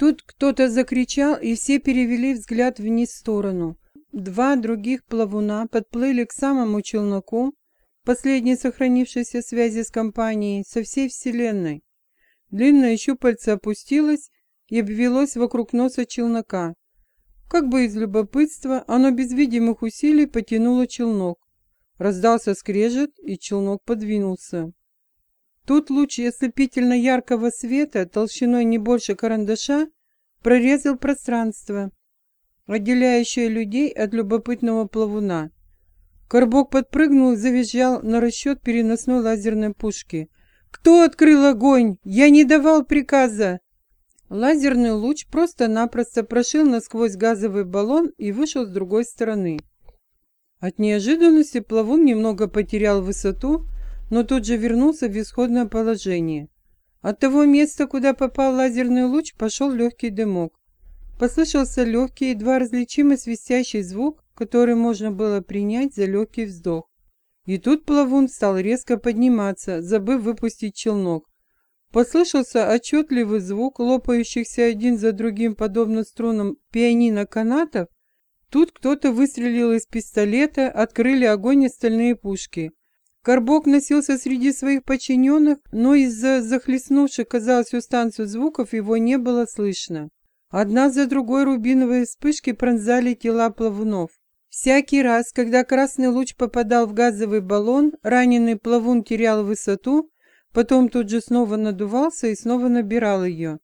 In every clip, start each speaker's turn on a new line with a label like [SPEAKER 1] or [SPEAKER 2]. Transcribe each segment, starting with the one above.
[SPEAKER 1] Тут кто-то закричал, и все перевели взгляд вниз в сторону. Два других плавуна подплыли к самому челноку, последней сохранившейся связи с компанией, со всей Вселенной. Длинное щупальце опустилось и обвелось вокруг носа челнока. Как бы из любопытства, оно без видимых усилий потянуло челнок. Раздался скрежет, и челнок подвинулся. Тут луч ослепительно яркого света, толщиной не больше карандаша, прорезал пространство, отделяющее людей от любопытного плавуна. Горбок подпрыгнул и завизжал на расчет переносной лазерной пушки. «Кто открыл огонь? Я не давал приказа!» Лазерный луч просто-напросто прошил насквозь газовый баллон и вышел с другой стороны. От неожиданности плавун немного потерял высоту, но тут же вернулся в исходное положение. От того места, куда попал лазерный луч, пошел легкий дымок. Послышался легкий, едва различимый свистящий звук, который можно было принять за легкий вздох. И тут плавун стал резко подниматься, забыв выпустить челнок. Послышался отчетливый звук лопающихся один за другим, подобно струнам пианино канатов. Тут кто-то выстрелил из пистолета, открыли огонь остальные пушки. Горбок носился среди своих подчиненных, но из-за захлестнувших, казалось, станцию звуков его не было слышно. Одна за другой рубиновые вспышки пронзали тела плавунов. Всякий раз, когда красный луч попадал в газовый баллон, раненый плавун терял высоту, потом тут же снова надувался и снова набирал ее.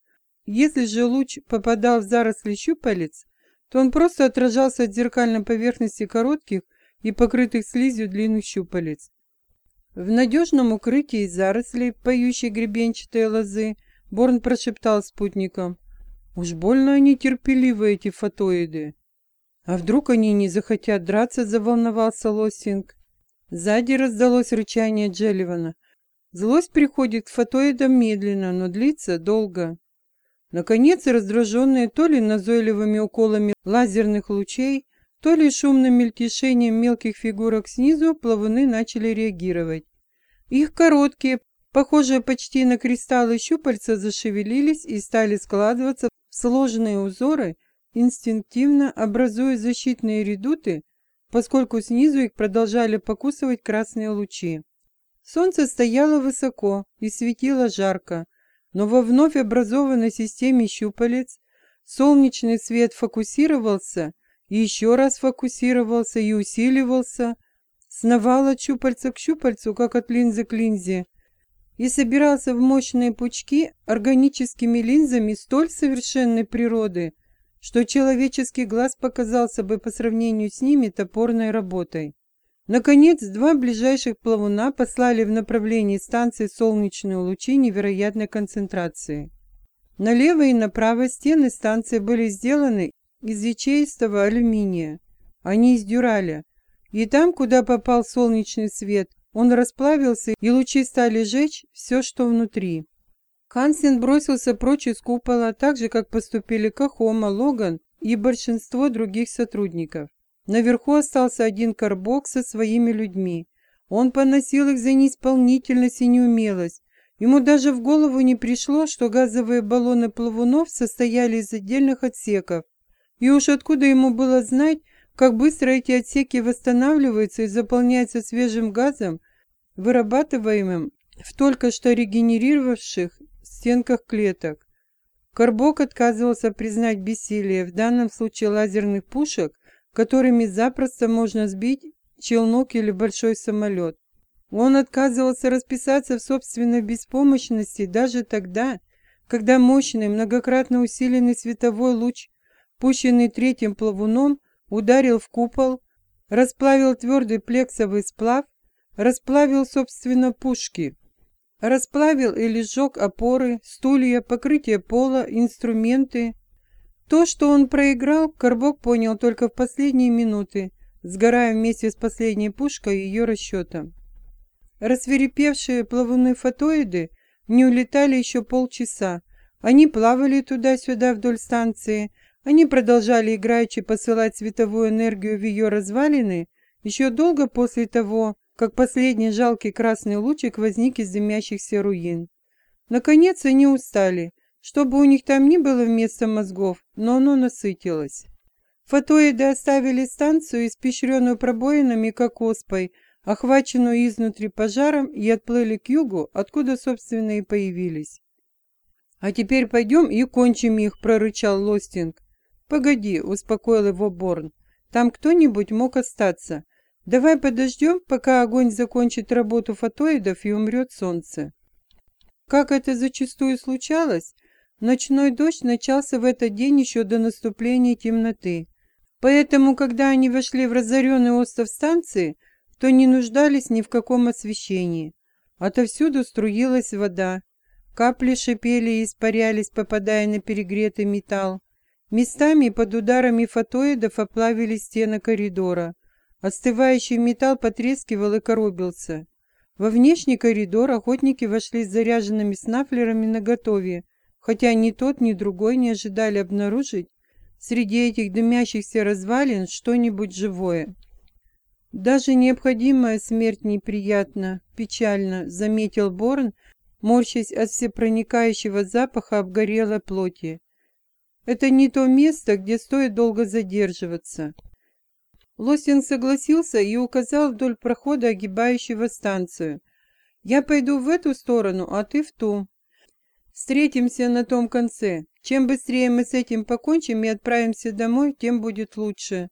[SPEAKER 1] Если же луч попадал в заросли щупалец, то он просто отражался от зеркальной поверхности коротких и покрытых слизью длинных щупалец. В надежном укрытии зарослей, поющей гребенчатой лозы, Борн прошептал спутникам. «Уж больно они терпеливы, эти фотоиды!» «А вдруг они не захотят драться?» — заволновался Лосинг. Сзади раздалось рычание Джелливана. Злость приходит к фотоидам медленно, но длится долго. Наконец, раздраженные то ли назойливыми уколами лазерных лучей, то ли шумным мельтешением мелких фигурок снизу, плавуны начали реагировать. Их короткие, похожие почти на кристаллы щупальца, зашевелились и стали складываться в сложные узоры, инстинктивно образуя защитные редуты, поскольку снизу их продолжали покусывать красные лучи. Солнце стояло высоко и светило жарко, но во вновь образованной системе щупалец солнечный свет фокусировался еще раз фокусировался и усиливался, сновал от щупальца к щупальцу, как от линзы к линзе, и собирался в мощные пучки органическими линзами столь совершенной природы, что человеческий глаз показался бы по сравнению с ними топорной работой. Наконец, два ближайших плавуна послали в направлении станции солнечные лучи невероятной концентрации. Налево и направо стены станции были сделаны из ячеистого алюминия, а не из дюраля, и там, куда попал солнечный свет, он расплавился, и лучи стали жечь все, что внутри. Хансен бросился прочь из купола, так же, как поступили Кахома, Логан и большинство других сотрудников. Наверху остался один Карбок со своими людьми. Он поносил их за неисполнительность и неумелость. Ему даже в голову не пришло, что газовые баллоны плавунов состояли из отдельных отсеков. И уж откуда ему было знать, как быстро эти отсеки восстанавливаются и заполняются свежим газом, вырабатываемым в только что регенерировавших стенках клеток. Карбок отказывался признать бессилие, в данном случае лазерных пушек, которыми запросто можно сбить челнок или большой самолет. Он отказывался расписаться в собственной беспомощности даже тогда, когда мощный, многократно усиленный световой луч, пущенный третьим плавуном, ударил в купол, расплавил твердый плексовый сплав, расплавил, собственно, пушки. Расплавил или сжег опоры, стулья, покрытие пола, инструменты. То, что он проиграл, Карбок понял только в последние минуты, сгорая вместе с последней пушкой ее расчетом. Рассверепевшие плавуны-фотоиды не улетали еще полчаса. Они плавали туда-сюда вдоль станции, они продолжали играючи посылать световую энергию в ее развалины еще долго после того, как последний жалкий красный лучик возник из дымящихся руин. Наконец они устали, Чтобы у них там ни было вместо мозгов, но оно насытилось. Фотоиды оставили станцию, испещренную пробоинами, как оспой, охваченную изнутри пожаром, и отплыли к югу, откуда, собственно, и появились. «А теперь пойдем и кончим их», — прорычал Лостинг. «Погоди», — успокоил его Борн. «Там кто-нибудь мог остаться. Давай подождем, пока огонь закончит работу фотоидов и умрет солнце». Как это зачастую случалось, ночной дождь начался в этот день еще до наступления темноты. Поэтому, когда они вошли в разоренный остров станции, то не нуждались ни в каком освещении. Отовсюду струилась вода. Капли шипели и испарялись, попадая на перегретый металл. Местами под ударами фотоидов оплавили стены коридора. Остывающий металл потрескивал и коробился. Во внешний коридор охотники вошли с заряженными снафлерами наготове, хотя ни тот, ни другой не ожидали обнаружить среди этих дымящихся развалин что-нибудь живое. Даже необходимая смерть неприятна, печально, заметил Борн, морщась от всепроникающего запаха обгорелой плоти. Это не то место, где стоит долго задерживаться. Лосин согласился и указал вдоль прохода, огибающего станцию. «Я пойду в эту сторону, а ты в ту. Встретимся на том конце. Чем быстрее мы с этим покончим и отправимся домой, тем будет лучше».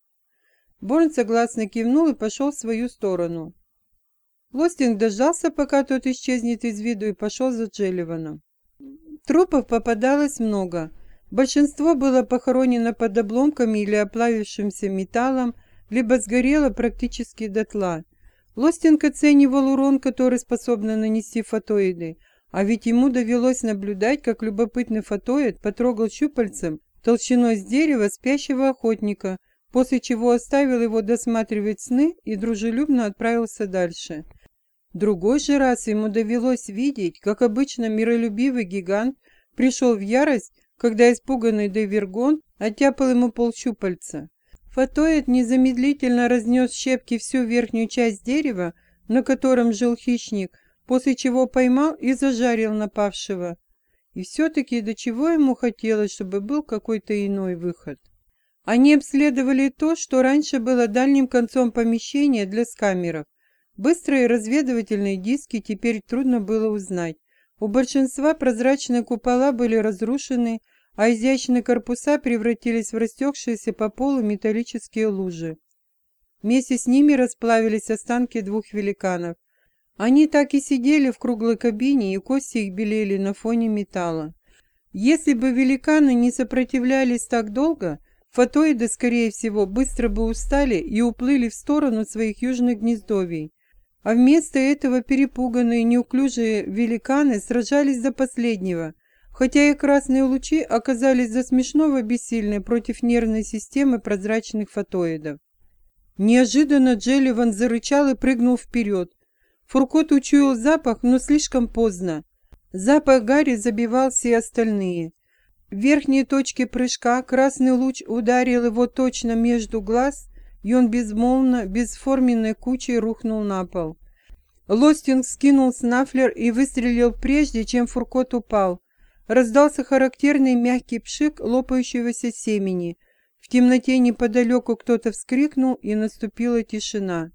[SPEAKER 1] Борн согласно кивнул и пошел в свою сторону. Лостинг дождался, пока тот исчезнет из виду, и пошел за Джелливаном. Трупов попадалось много. Большинство было похоронено под обломками или оплавившимся металлом, либо сгорело практически дотла. Лостинг оценивал урон, который способны нанести фотоиды, а ведь ему довелось наблюдать, как любопытный фотоид потрогал щупальцем толщиной с дерева спящего охотника, после чего оставил его досматривать сны и дружелюбно отправился дальше. Другой же раз ему довелось видеть, как обычно миролюбивый гигант пришел в ярость, когда испуганный Девергон оттяпал ему полщупальца. Фотоид незамедлительно разнес щепки всю верхнюю часть дерева, на котором жил хищник, после чего поймал и зажарил напавшего. И все-таки до чего ему хотелось, чтобы был какой-то иной выход. Они обследовали то, что раньше было дальним концом помещения для скамеров. Быстрые разведывательные диски теперь трудно было узнать. У большинства прозрачные купола были разрушены, а изящные корпуса превратились в растекшиеся по полу металлические лужи. Вместе с ними расплавились останки двух великанов. Они так и сидели в круглой кабине, и кости их белели на фоне металла. Если бы великаны не сопротивлялись так долго, фотоиды, скорее всего, быстро бы устали и уплыли в сторону своих южных гнездовий. А вместо этого перепуганные неуклюжие великаны сражались до последнего, хотя и красные лучи оказались за смешного бессильны против нервной системы прозрачных фотоидов. Неожиданно Джелливан зарычал и прыгнул вперед. Фуркот учуял запах, но слишком поздно. Запах Гарри забивал все остальные. В верхней точке прыжка красный луч ударил его точно между глаз и он безмолвно, бесформенной кучей рухнул на пол. Лостинг скинул снафлер и выстрелил прежде, чем Фуркот упал. Раздался характерный мягкий пшик лопающегося семени. В темноте неподалеку кто-то вскрикнул, и наступила тишина.